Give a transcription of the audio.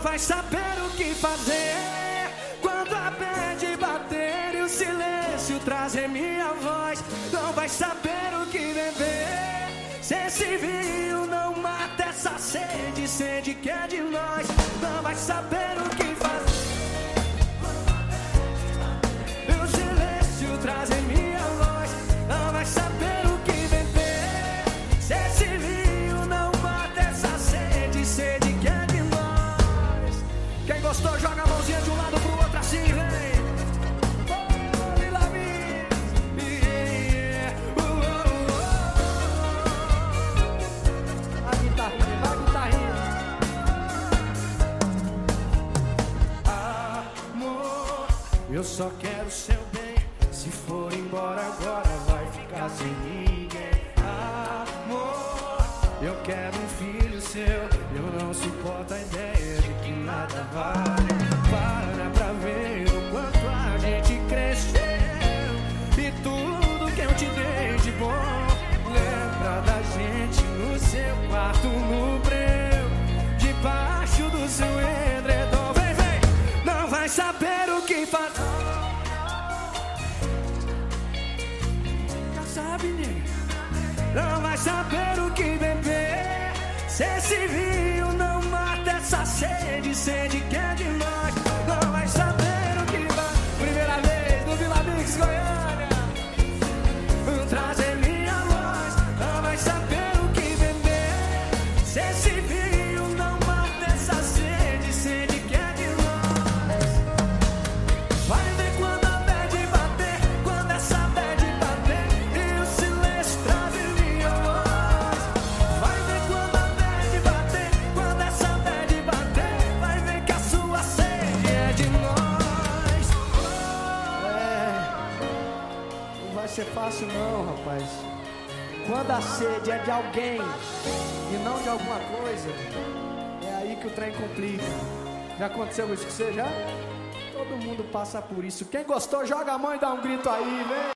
Não vai saber o que fazer quando a bad bater e o silêncio trazer minha voz. Não vai saber o que beber. Se esse vinho não mata essa sede, sede que é de nós. Não vai saber o eu só quero seu bem. Se for embora agora, vai ficar sem ninguém. Amor, eu quero um filho seu. Eu não suporto a ideia saber o que fazer. Já sabe, nego. Não vai saber o que beber. Se esse vinho não mata essa sede, sede que ser fácil não, rapaz. Quando a sede é de alguém e não de alguma coisa, é aí que o trem complica. Já aconteceu isso com você já? Todo mundo passa por isso. Quem gostou, joga a mão e dá um grito aí, vem.